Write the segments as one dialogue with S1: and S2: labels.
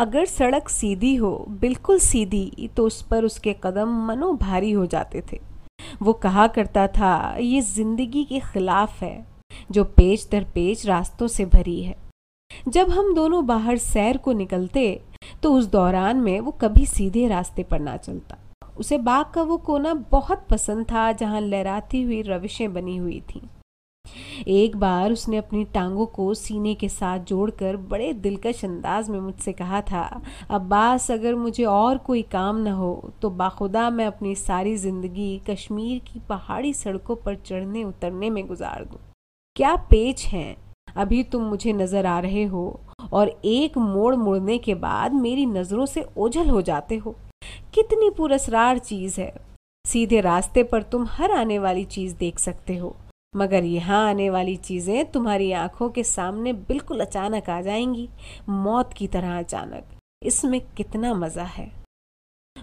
S1: اگر سڑک سیدھی ہو، بالکل سیدھی، تو اس پر اس کے قدم منو بھاری ہو جاتے تھے۔ وہ کہا کرتا تھا، یہ زندگی کے خلاف ہے، جو پیچ در پیچ راستوں سے بھری ہے۔ جب ہم دونوں باہر سیر کو نکلتے، تو اس دوران میں وہ کبھی سیدھے راستے پر نہ چلتا۔ اسے باغ کا وہ کونا بہت پسند تھا، جہاں لہراتی ہوئی روشیں بنی ہوئی تھیں۔ ایک بار اس نے اپنی ٹانگوں کو سینے کے ساتھ جوڑ کر بڑے دلکش انداز میں مجھ سے کہا تھا، عباس، اگر مجھے اور کوئی کام نہ ہو تو باخدا میں اپنی ساری زندگی کشمیر کی پہاڑی سڑکوں پر چڑھنے اترنے میں گزار دوں۔ کیا پیچ ہیں؟ ابھی تم مجھے نظر آ رہے ہو اور ایک موڑ مڑنے کے بعد میری نظروں سے اوجھل ہو جاتے ہو۔ کتنی پرسرار چیز ہے۔ سیدھے راستے پر تم ہر آنے والی چیز دیکھ سکتے ہو۔ مگر یہاں آنے والی چیزیں تمہاری آنکھوں کے سامنے بالکل اچانک آ جائیں گی، موت کی طرح اچانک۔ اس میں کتنا مزہ ہے۔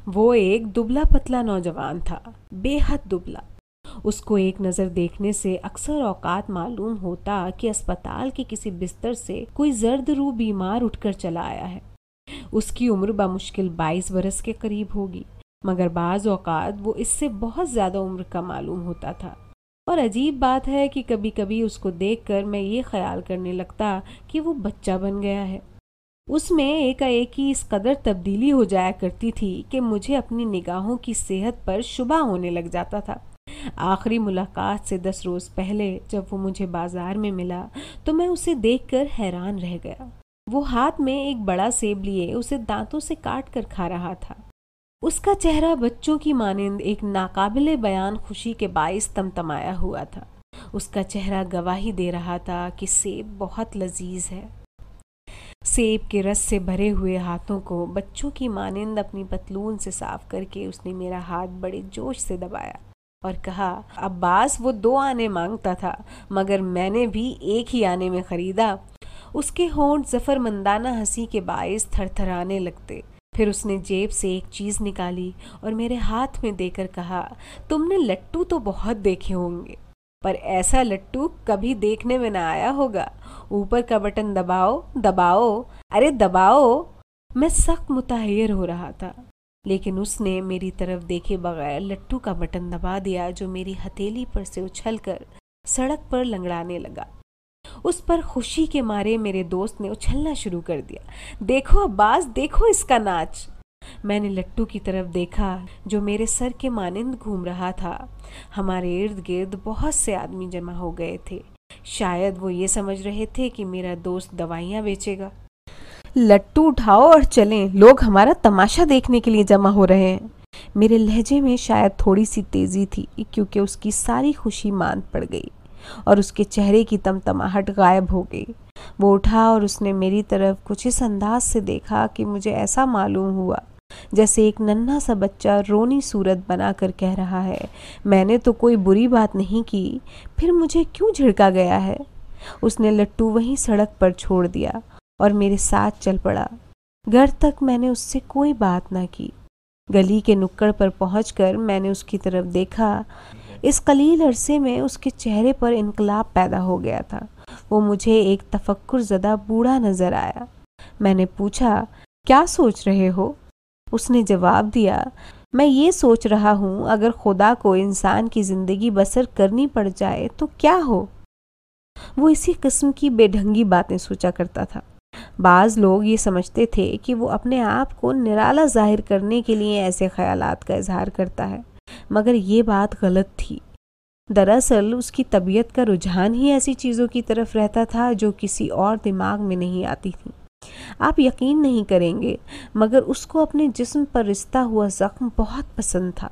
S1: وہ ایک دبلا پتلا نوجوان تھا، بے حد دبلا۔ اس کو ایک نظر دیکھنے سے اکثر اوقات معلوم ہوتا کہ اسپتال کے کسی بستر سے کوئی زرد رو بیمار اٹھ کر چلا آیا ہے۔ اس کی عمر بمشکل بائیس برس کے قریب ہوگی، مگر بعض اوقات وہ اس سے بہت زیادہ عمر کا معلوم ہوتا تھا۔ اور عجیب بات ہے کہ کبھی کبھی اس کو دیکھ کر میں یہ خیال کرنے لگتا کہ وہ بچہ بن گیا ہے۔ اس میں ایک ایک ہی اس قدر تبدیلی ہو جایا کرتی تھی کہ مجھے اپنی نگاہوں کی صحت پر شبہ ہونے لگ جاتا تھا۔ آخری ملاقات سے دس روز پہلے جب وہ مجھے بازار میں ملا تو میں اسے دیکھ کر حیران رہ گیا۔ وہ ہاتھ میں ایک بڑا سیب لیے اسے دانتوں سے کاٹ کر کھا رہا تھا۔ اس کا چہرہ بچوں کی مانند ایک ناقابل بیان خوشی کے باعث تمتمایا ہوا تھا۔ اس کا چہرہ گواہی دے رہا تھا کہ سیب بہت لذیذ ہے۔ سیب کے رس سے بھرے ہوئے ہاتھوں کو بچوں کی مانند اپنی پتلون سے صاف کر کے اس نے میرا ہاتھ بڑے جوش سے دبایا اور کہا، عباس، وہ دو آنے مانگتا تھا، مگر میں نے بھی ایک ہی آنے میں خریدا۔ اس کے ہونٹ زفر مندانہ ہنسی کے باعث تھر تھرانے لگتے۔ پھر اس نے جیب سے ایک چیز نکالی اور میرے ہاتھ میں دے کر کہا، تم نے لٹو تو بہت دیکھے ہوں گے، پر ایسا لٹو کبھی دیکھنے میں نہ آیا ہوگا۔ اوپر کا بٹن دباؤ دباؤ، ارے دباؤ۔ میں سخت متحر ہو رہا تھا، لیکن اس نے میری طرف دیکھے بغیر لٹو کا بٹن دبا دیا، جو میری ہتھیلی پر سے اچھل کر سڑک پر لنگڑانے لگا۔ اس پر خوشی کے مارے میرے دوست نے اچھلنا شروع کر دیا۔ دیکھو عباس، دیکھو اس کا ناچ۔ میں نے لٹو کی طرف دیکھا جو میرے سر کے مانند گھوم رہا تھا۔ ہمارے ارد گرد بہت سے آدمی جمع ہو گئے تھے۔ شاید وہ یہ سمجھ رہے تھے کہ میرا دوست دوائیاں بیچے گا۔ لٹو، اٹھاؤ اور چلیں۔ لوگ ہمارا تماشا دیکھنے کے لیے جمع ہو رہے ہیں۔ میرے لہجے میں شاید تھوڑی سی تیزی تھی کیونکہ اس کی ساری خوشی ماند پڑ گئی۔ اور اس کے چہرے کی تم تماہٹ غائب ہو گئی۔ وہ اٹھا اور اس نے میری طرف کچھ اس انداز سے دیکھا کہ مجھے ایسا معلوم ہوا جیسے ایک ننھا سا بچہ رونی صورت بنا کر کہہ رہا ہے، میں نے تو کوئی بری بات نہیں کی، پھر مجھے کیوں جھڑکا گیا ہے؟ اس نے لٹو وہیں سڑک پر چھوڑ دیا اور میرے ساتھ چل پڑا۔ گھر تک میں نے اس سے کوئی بات نہ کی۔ گلی کے نکڑ پر پہنچ کر میں نے اس کی طرف دیکھا اس قلیل عرصے میں اس کے چہرے پر انقلاب پیدا ہو گیا تھا۔ وہ مجھے ایک تفکر زدہ بوڑھا نظر آیا۔ میں نے پوچھا، کیا سوچ رہے ہو؟ اس نے جواب دیا، میں یہ سوچ رہا ہوں، اگر خدا کو انسان کی زندگی بسر کرنی پڑ جائے تو کیا ہو؟ وہ اسی قسم کی بے ڈھنگی باتیں سوچا کرتا تھا۔ بعض لوگ یہ سمجھتے تھے کہ وہ اپنے آپ کو نرالا ظاہر کرنے کے لیے ایسے خیالات کا اظہار کرتا ہے۔ مگر یہ بات غلط تھی۔ دراصل اس کی طبیعت کا رجحان ہی ایسی چیزوں کی طرف رہتا تھا جو کسی اور دماغ میں نہیں آتی تھی۔ آپ یقین نہیں کریں گے، مگر اس کو اپنے جسم پر رشتہ ہوا زخم بہت پسند تھا۔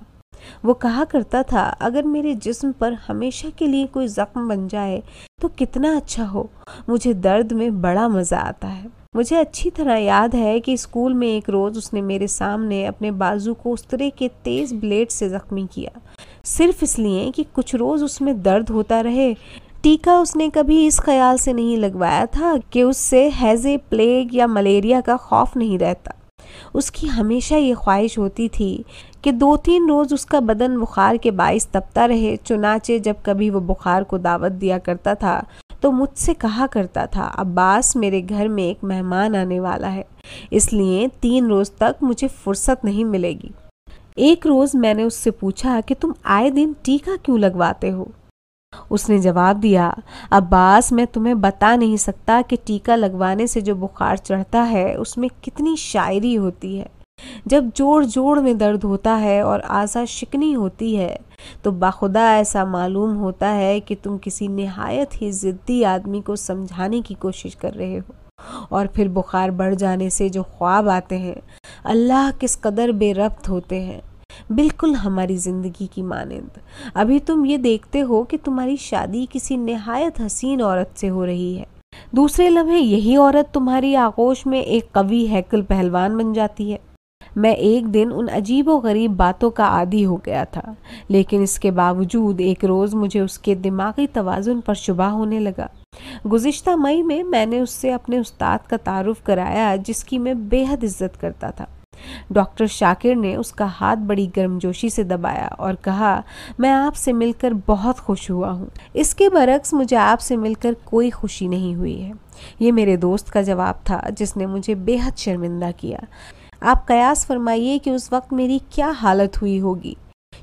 S1: وہ کہا کرتا تھا، اگر میرے جسم پر ہمیشہ کے لیے کوئی زخم بن جائے تو کتنا اچھا ہو، مجھے درد میں بڑا مزہ آتا ہے۔ مجھے اچھی طرح یاد ہے کہ اسکول میں ایک روز اس نے میرے سامنے اپنے بازو کو اس طرح کے تیز بلیڈ سے زخمی کیا۔ صرف اس لیے کہ کچھ روز اس میں درد ہوتا رہے۔ ٹیکا اس نے کبھی اس خیال سے نہیں لگوایا تھا کہ اس سے ہیزے پلیگ یا ملیریا کا خوف نہیں رہتا۔ اس کی ہمیشہ یہ خواہش ہوتی تھی کہ دو تین روز اس کا بدن بخار کے باعث تپتا رہے، چنانچہ جب کبھی وہ بخار کو دعوت دیا کرتا تھا۔ تو مجھ سے کہا کرتا تھا، عباس میرے گھر میں ایک مہمان آنے والا ہے، اس لیے تین روز تک مجھے فرصت نہیں ملے گی۔ ایک روز میں نے اس سے پوچھا کہ تم آئے دن ٹیکا کیوں لگواتے ہو؟ اس نے جواب دیا، عباس میں تمہیں بتا نہیں سکتا کہ ٹیکا لگوانے سے جو بخار چڑھتا ہے، اس میں کتنی شاعری ہوتی ہے۔ جب جوڑ جوڑ میں درد ہوتا ہے اور آسا شکنی ہوتی ہے تو باخدا ایسا معلوم ہوتا ہے کہ تم کسی نہایت ہی ضدی آدمی کو سمجھانے کی کوشش کر رہے ہو۔ اور پھر بخار بڑھ جانے سے جو خواب آتے ہیں، اللہ کس قدر بے ربط ہوتے ہیں۔ بالکل ہماری زندگی کی مانند۔ ابھی تم یہ دیکھتے ہو کہ تمہاری شادی کسی نہایت حسین عورت سے ہو رہی ہے۔ دوسرے لمحے یہی عورت تمہاری آغوش میں ایک قوی ہیکل پہلوان بن جاتی ہے۔ میں ایک دن ان عجیب و غریب باتوں کا عادی ہو گیا تھا، لیکن اس کے باوجود ایک روز مجھے اس کے دماغی توازن پر شبہ ہونے لگا۔ گزشتہ مئی میں میں نے اس سے اپنے استاد کا تعارف کرایا، جس کی میں بے حد عزت کرتا تھا۔ ڈاکٹر شاکر نے اس کا ہاتھ بڑی گرم جوشی سے دبایا اور کہا، میں آپ سے مل کر بہت خوش ہوا ہوں۔ اس کے برعکس مجھے آپ سے مل کر کوئی خوشی نہیں ہوئی ہے۔ یہ میرے دوست کا جواب تھا، جس نے مجھے بے حد شرمندہ کیا۔ آپ قیاس فرمائیے کہ اس وقت میری کیا حالت ہوئی ہوگی۔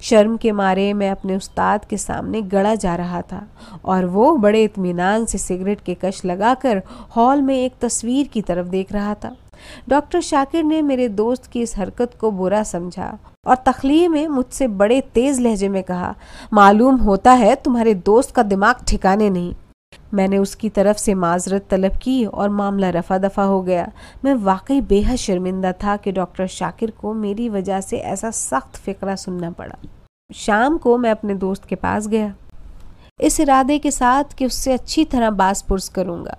S1: شرم کے مارے میں اپنے استاد کے سامنے گڑا جا رہا تھا اور وہ بڑے اطمینان سے سگریٹ کے کش لگا کر ہال میں ایک تصویر کی طرف دیکھ رہا تھا۔ ڈاکٹر شاکر نے میرے دوست کی اس حرکت کو برا سمجھا اور تخلیے میں مجھ سے بڑے تیز لہجے میں کہا، معلوم ہوتا ہے تمہارے دوست کا دماغ ٹھکانے نہیں۔ میں نے اس کی طرف سے معذرت طلب کی اور معاملہ رفع دفع ہو گیا۔ میں واقعی بے حد شرمندہ تھا کہ ڈاکٹر شاکر کو میری وجہ سے ایسا سخت فقرہ سننا پڑا۔ شام کو میں اپنے دوست کے پاس گیا۔ اس ارادے کے ساتھ کہ اس سے اچھی طرح باس پرس کروں گا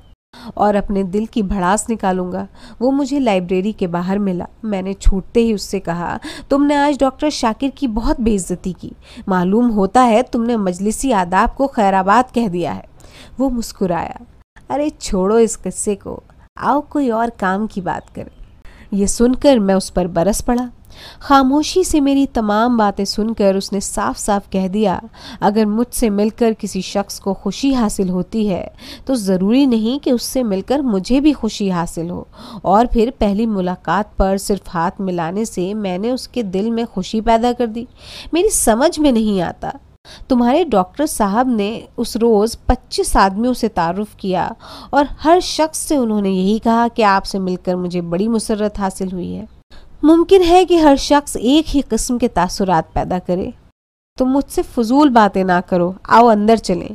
S1: اور اپنے دل کی بھڑاس نکالوں گا، وہ مجھے لائبریری کے باہر ملا۔ میں نے چھوٹتے ہی اس سے کہا، تم نے آج ڈاکٹر شاکر کی بہت بے عزتی کی۔ معلوم ہوتا ہے تم نے مجلسی آداب کو خیرآباد کہہ دیا ہے۔ وہ مسکرایا۔ ارے چھوڑو اس قصے کو۔ آؤ کوئی اور کام کی بات کریں۔ یہ سن کر میں اس پر برس پڑا۔ خاموشی سے میری تمام باتیں سن کر اس نے صاف صاف کہہ دیا، اگر مجھ سے مل کر کسی شخص کو خوشی حاصل ہوتی ہے، تو ضروری نہیں کہ اس سے مل کر مجھے بھی خوشی حاصل ہو۔ اور پھر پہلی ملاقات پر صرف ہاتھ ملانے سے میں نے اس کے دل میں خوشی پیدا کر دی۔ میری سمجھ میں نہیں آتا۔ تمہارے ڈاکٹر صاحب نے اس روز پچیس آدمیوں سے تعارف کیا اور ہر شخص سے انہوں نے یہی کہا کہ آپ سے مل کر مجھے بڑی مسرت حاصل ہوئی ہے۔ ممکن ہے کہ ہر شخص ایک ہی قسم کے تاثرات پیدا کرے۔ تم مجھ سے فضول باتیں نہ کرو۔ آؤ اندر چلیں۔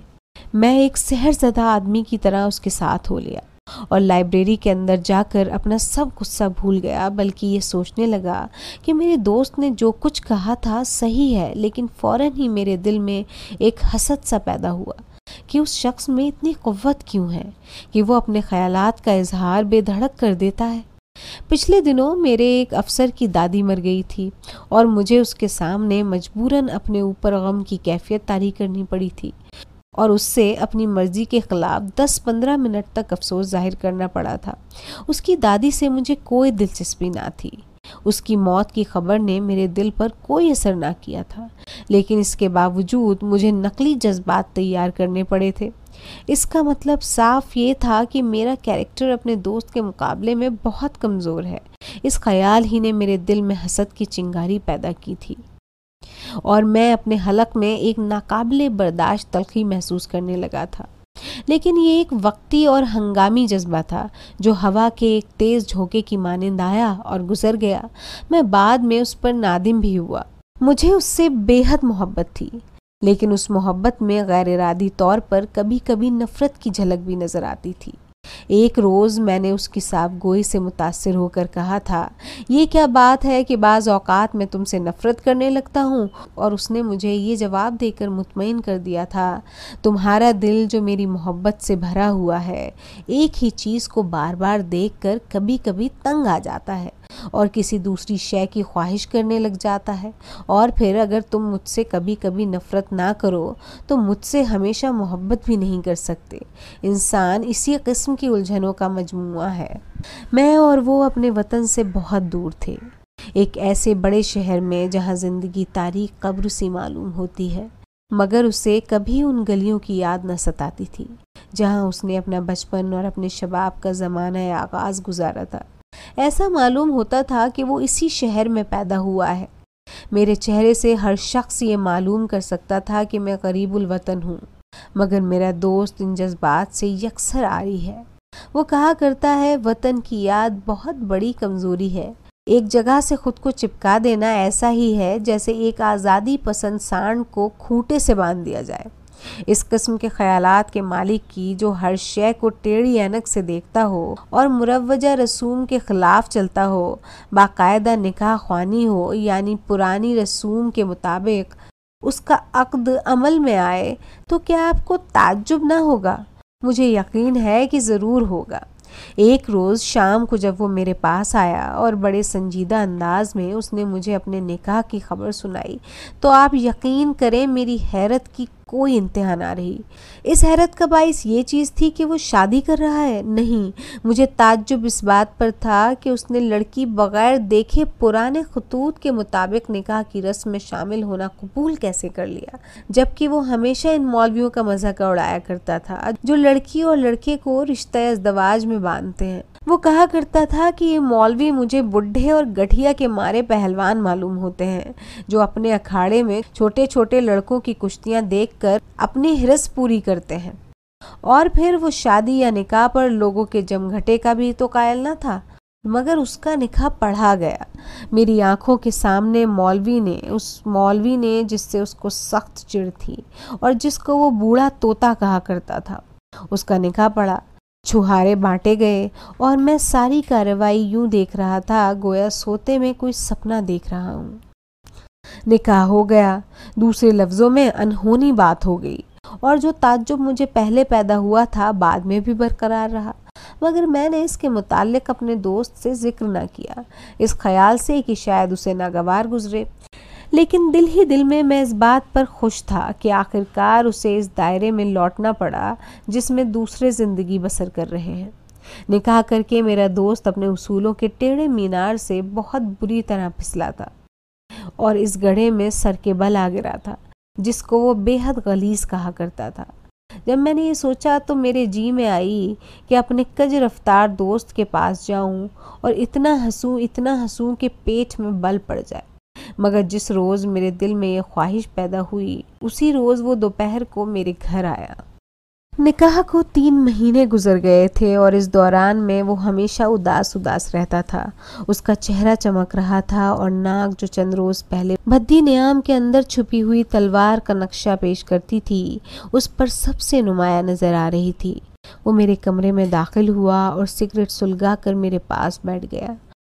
S1: میں ایک سحر زدہ آدمی کی طرح اس کے ساتھ ہو لیا۔ اور لائبریری کے اندر جا کر اپنا سب غصہ بھول گیا، بلکہ یہ سوچنے لگا کہ میرے دوست نے جو کچھ کہا تھا صحیح ہے، لیکن فوراً ہی میرے دل میں ایک حسد سا پیدا ہوا کہ اس شخص میں اتنی قوت کیوں ہے کہ وہ اپنے خیالات کا اظہار بے دھڑک کر دیتا ہے۔ پچھلے دنوں میرے ایک افسر کی دادی مر گئی تھی اور مجھے اس کے سامنے مجبوراً اپنے اوپر غم کی کیفیت تاری کرنی پڑی تھی۔ اور اس سے اپنی مرضی کے خلاف دس پندرہ منٹ تک افسوس ظاہر کرنا پڑا تھا۔ اس کی دادی سے مجھے کوئی دلچسپی نہ تھی۔ اس کی موت کی خبر نے میرے دل پر کوئی اثر نہ کیا تھا۔ لیکن اس کے باوجود مجھے نقلی جذبات تیار کرنے پڑے تھے۔ اس کا مطلب صاف یہ تھا کہ میرا کیریکٹر اپنے دوست کے مقابلے میں بہت کمزور ہے۔ اس خیال ہی نے میرے دل میں حسد کی چنگاری پیدا کی تھی۔ اور میں اپنے حلق میں ایک ناقابل برداشت تلخی محسوس کرنے لگا تھا۔ لیکن یہ ایک وقتی اور ہنگامی جذبہ تھا جو ہوا کے ایک تیز جھونکے کی مانند آیا اور گزر گیا۔ میں بعد میں اس پر نادم بھی ہوا۔ مجھے اس سے بے حد محبت تھی، لیکن اس محبت میں غیر ارادی طور پر کبھی کبھی نفرت کی جھلک بھی نظر آتی تھی۔ ایک روز میں نے اس کی صاف گوئی سے متاثر ہو کر کہا تھا، یہ کیا بات ہے کہ بعض اوقات میں تم سے نفرت کرنے لگتا ہوں؟ اور اس نے مجھے یہ جواب دے کر مطمئن کر دیا تھا، تمہارا دل جو میری محبت سے بھرا ہوا ہے، ایک ہی چیز کو بار بار دیکھ کر کبھی کبھی تنگ آ جاتا ہے۔ اور کسی دوسری شے کی خواہش کرنے لگ جاتا ہے۔ اور پھر اگر تم مجھ سے کبھی کبھی نفرت نہ کرو، تو مجھ سے ہمیشہ محبت بھی نہیں کر سکتے۔ انسان اسی قسم کی الجھنوں کا مجموعہ ہے۔ میں اور وہ اپنے وطن سے بہت دور تھے۔ ایک ایسے بڑے شہر میں جہاں زندگی تاریخ قبر سی معلوم ہوتی ہے، مگر اسے کبھی ان گلیوں کی یاد نہ ستاتی تھی، جہاں اس نے اپنا بچپن اور اپنے شباب کا زمانہ آغاز گزارا تھا۔ ایسا معلوم ہوتا تھا کہ وہ اسی شہر میں پیدا ہوا ہے۔ میرے چہرے سے ہر شخص یہ معلوم کر سکتا تھا کہ میں قریب الوطن ہوں، مگر میرا دوست ان جذبات سے یکسر آ رہی ہے۔ وہ کہا کرتا ہے، وطن کی یاد بہت بڑی کمزوری ہے۔ ایک جگہ سے خود کو چپکا دینا ایسا ہی ہے جیسے ایک آزادی پسند سانڈ کو کھوٹے سے باندھ دیا جائے۔ اس قسم کے خیالات کے مالک کی جو ہر شے کو ٹیڑھی اینک سے دیکھتا ہو اور مروجہ رسوم کے خلاف چلتا ہو، باقاعدہ نکاح خوانی ہو یعنی پرانی رسوم کے مطابق اس کا عقد عمل میں آئے تو کیا آپ کو تعجب نہ ہوگا؟ مجھے یقین ہے کہ ضرور ہوگا۔ ایک روز شام کو جب وہ میرے پاس آیا اور بڑے سنجیدہ انداز میں اس نے مجھے اپنے نکاح کی خبر سنائی، تو آپ یقین کریں میری حیرت کی کوئی انتہا نہ رہی۔ اس حیرت کا باعث یہ چیز تھی کہ وہ شادی کر رہا ہے۔ نہیں، مجھے تعجب اس بات پر تھا کہ اس نے لڑکی بغیر دیکھے پرانے خطوط کے مطابق نکاح کی رسم میں شامل ہونا قبول کیسے کر لیا، جبکہ وہ ہمیشہ ان مولویوں کا مذہق اڑایا کرتا تھا، جو لڑکی اور لڑکے کو رشتہ ازدواج میں باندھتے ہیں۔ وہ کہا کرتا تھا کہ یہ مولوی مجھے بڈھے اور گٹھیا کے مارے پہلوان معلوم ہوتے ہیں، جو اپنے اکھاڑے میں چھوٹے چھوٹے لڑکوں کی کشتیاں دیکھ کر اپنی ہرس پوری کرتے ہیں۔ اور پھر وہ شادی یا نکاح پر لوگوں کے جم گھٹے کا بھی تو قائل نہ تھا۔ مگر اس کا نکاح پڑھا گیا۔ میری آنکھوں کے سامنے مولوی نے، اس مولوی نے جس سے اس کو سخت چڑ تھی اور جس کو وہ بوڑھا توتا کہا کرتا تھا، اس کا نکاح پڑا چھہارے بانٹے گئے اور میں ساری کارروائی یوں دیکھ رہا تھا گویا سوتے میں کوئی سپنا دیکھ رہا ہوں۔ نکاح ہو گیا۔ دوسرے لفظوں میں انہونی بات ہو گئی اور جو تعجب مجھے پہلے پیدا ہوا تھا بعد میں بھی برقرار رہا۔ مگر میں نے اس کے متعلق اپنے دوست سے ذکر نہ کیا۔ اس خیال سے کہ شاید اسے ناگوار گزرے۔ لیکن دل ہی دل میں میں اس بات پر خوش تھا کہ آخر کار اسے اس دائرے میں لوٹنا پڑا جس میں دوسرے زندگی بسر کر رہے ہیں۔ نکاح کر کے میرا دوست اپنے اصولوں کے ٹیڑھے مینار سے بہت بری طرح پھسلا تھا اور اس گڑھے میں سر کے بل آ گرا تھا، جس کو وہ بے حد غلیظ کہا کرتا تھا۔ جب میں نے یہ سوچا تو میرے جی میں آئی کہ اپنے کج رفتار دوست کے پاس جاؤں اور اتنا ہنسوں اتنا ہنسوں کہ پیٹ میں بل پڑ جائے۔ مگر جس روز میرے دل میں یہ خواہش پیدا ہوئی، اسی روز وہ دوپہر کو میرے گھر آیا۔ نکاح کو تین مہینے گزر گئے تھے اور اس دوران میں وہ ہمیشہ اداس اداس رہتا تھا۔ اس کا چہرہ چمک رہا تھا اور ناک جو چند روز پہلے بھدی نیام کے اندر چھپی ہوئی تلوار کا نقشہ پیش کرتی تھی، اس پر سب سے نمایاں نظر آ رہی تھی۔ وہ میرے کمرے میں داخل ہوا اور سگریٹ سلگا کر میرے پاس بیٹھ گیا۔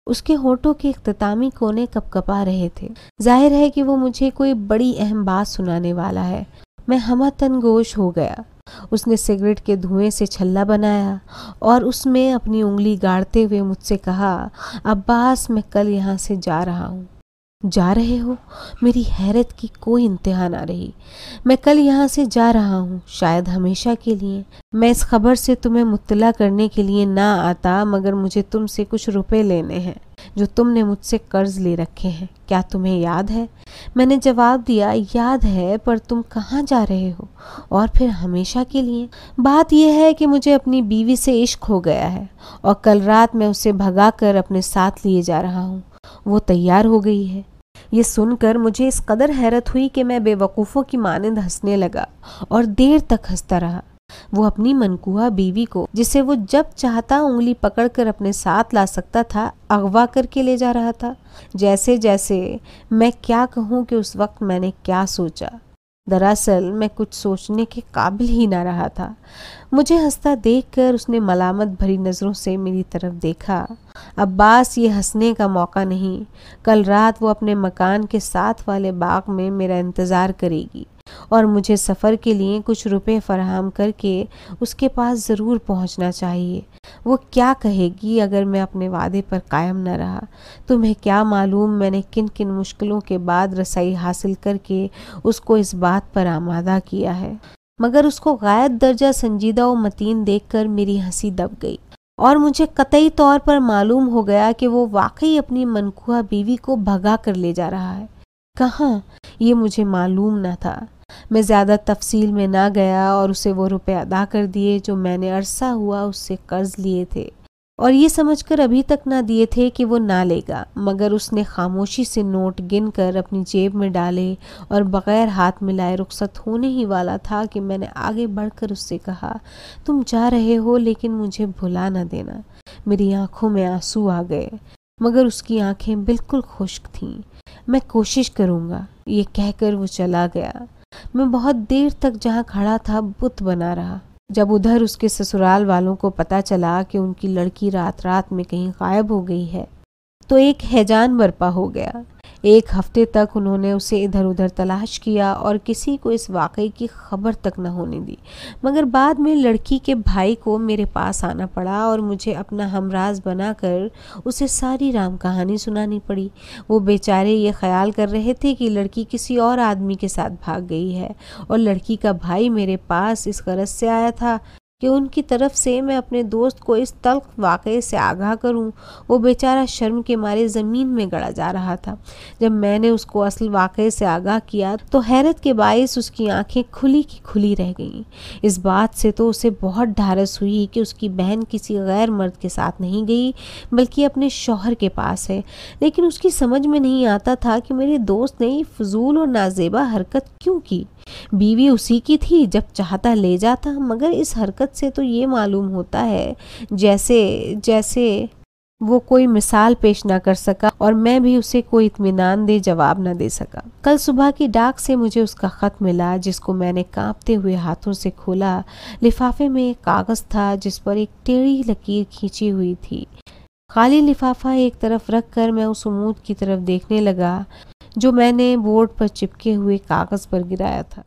S1: اس کے ہوٹوں کے اختتامی کونے کپ کپا رہے تھے۔ ظاہر ہے کہ وہ مجھے کوئی بڑی اہم بات سنانے والا ہے۔ میں ہما تن گوش ہو گیا۔ اس نے سگریٹ کے دھوئیں سے چھلا بنایا اور اس میں اپنی انگلی گاڑتے ہوئے مجھ سے کہا، عباس، میں کل یہاں سے جا رہا ہوں۔ جا رہے ہو؟ میری حیرت کی کوئی انتہا نہ رہی۔ میں کل یہاں سے جا رہا ہوں، شاید ہمیشہ کے لیے۔ میں اس خبر سے تمہیں مطلع کرنے کے لیے نہ آتا، مگر مجھے تم سے کچھ روپے لینے ہیں، جو تم نے مجھ سے قرض لے رکھے ہیں۔ کیا تمہیں یاد ہے؟ میں نے جواب دیا، یاد ہے، پر تم کہاں جا رہے ہو؟ اور پھر ہمیشہ کے لیے؟ بات یہ ہے کہ مجھے اپنی بیوی سے عشق ہو گیا ہے، اور کل رات میں اسے بھگا کر اپنے ساتھ لیے جا رہا ہوں۔ وہ تیار ہو گئی ہے۔ یہ سن کر مجھے اس قدر حیرت ہوئی کہ میں بے وقوفوں کی مانند ہنسنے لگا اور دیر تک ہنستا رہا۔ وہ اپنی منکوہ بیوی کو، جسے وہ جب چاہتا انگلی پکڑ کر اپنے ساتھ لا سکتا تھا، اغوا کر کے لے جا رہا تھا۔ جیسے جیسے میں کیا کہوں کہ اس وقت میں نے کیا سوچا۔ دراصل میں کچھ سوچنے کے قابل ہی نہ رہا تھا۔ مجھے ہنستا دیکھ کر اس نے ملامت بھری نظروں سے میری طرف دیکھا۔ عباس، یہ ہنسنے کا موقع نہیں۔ کل رات وہ اپنے مکان کے ساتھ والے باغ میں میرا انتظار کرے گی۔ اور مجھے سفر کے لیے کچھ روپے فراہم کر کے اس کے پاس ضرور پہنچنا چاہیے۔ وہ کیا کہے گی اگر میں اپنے وعدے پر قائم نہ رہا؟ تمہیں کیا معلوم میں نے کن کن مشکلوں کے بعد رسائی حاصل کر کے اس کو اس بات پر آمادہ کیا ہے؟ مگر اس کو غائب درجہ سنجیدہ و متین دیکھ کر میری ہنسی دب گئی۔ اور مجھے قطعی طور پر معلوم ہو گیا کہ وہ واقعی اپنی منقوہ بیوی کو بھگا کر لے جا رہا ہے۔ کہاں؟ یہ مجھے معلوم نہ تھا۔ میں زیادہ تفصیل میں نہ گیا اور اسے وہ روپے ادا کر دیے جو میں نے عرصہ ہوا اس سے قرض لیے تھے۔ اور یہ سمجھ کر ابھی تک نہ دیے تھے کہ وہ نہ لے گا، مگر اس نے خاموشی سے نوٹ گن کر اپنی جیب میں ڈالے اور بغیر ہاتھ ملائے رخصت ہونے ہی والا تھا کہ میں نے آگے بڑھ کر اس سے کہا، تم جا رہے ہو لیکن مجھے بھلا نہ دینا۔ میری آنکھوں میں آنسو آ گئے، مگر اس کی آنکھیں بالکل خشک تھیں۔ میں کوشش کروں گا، یہ کہہ کر وہ چلا گیا۔ میں بہت دیر تک جہاں کھڑا تھا، بت بنا رہا۔ جب ادھر اس کے سسرال والوں کو پتا چلا کہ ان کی لڑکی رات رات میں کہیں غائب ہو گئی ہے، تو ایک ہیجان برپا ہو گیا۔ ایک ہفتے تک انہوں نے اسے ادھر ادھر تلاش کیا اور کسی کو اس واقعے کی خبر تک نہ ہونے دی۔ مگر بعد میں لڑکی کے بھائی کو میرے پاس آنا پڑا اور مجھے اپنا ہمراز بنا کر اسے ساری رام کہانی سنانی پڑی۔ وہ بیچارے یہ خیال کر رہے تھے کہ لڑکی کسی اور آدمی کے ساتھ بھاگ گئی ہے اور لڑکی کا بھائی میرے پاس اس غرض سے آیا تھا کہ ان کی طرف سے میں اپنے دوست کو اس تلخ واقعے سے آگاہ کروں۔ وہ بیچارہ شرم کے مارے زمین میں گڑا جا رہا تھا۔ جب میں نے اس کو اصل واقعے سے آگاہ کیا تو حیرت کے باعث اس کی آنکھیں کھلی کی کھلی رہ گئیں۔ اس بات سے تو اسے بہت ڈھارس ہوئی کہ اس کی بہن کسی غیر مرد کے ساتھ نہیں گئی، بلکہ اپنے شوہر کے پاس ہے۔ لیکن اس کی سمجھ میں نہیں آتا تھا کہ میرے دوست نے یہ فضول اور نازیبہ حرکت کیوں کی۔ بیوی اسی کی تھی، جب چاہتا لے جاتا، مگر اس حرکت سے تو یہ معلوم ہوتا ہے جیسے جیسے وہ کوئی مثال پیش نہ کر سکا اور میں بھی اسے کوئی اطمینان دے، جواب نہ دے سکا۔ کل صبح کی ڈاک سے مجھے اس کا خط ملا جس کو میں نے کانپتے ہوئے ہاتھوں سے کھولا۔ لفافے میں ایک کاغذ تھا جس پر ایک ٹیڑھی لکیر کھینچی ہوئی تھی۔ خالی لفافہ ایک طرف رکھ کر میں اس امود کی طرف دیکھنے لگا جو میں نے بورڈ پر چپکے ہوئے کاغذ پر گرایا تھا۔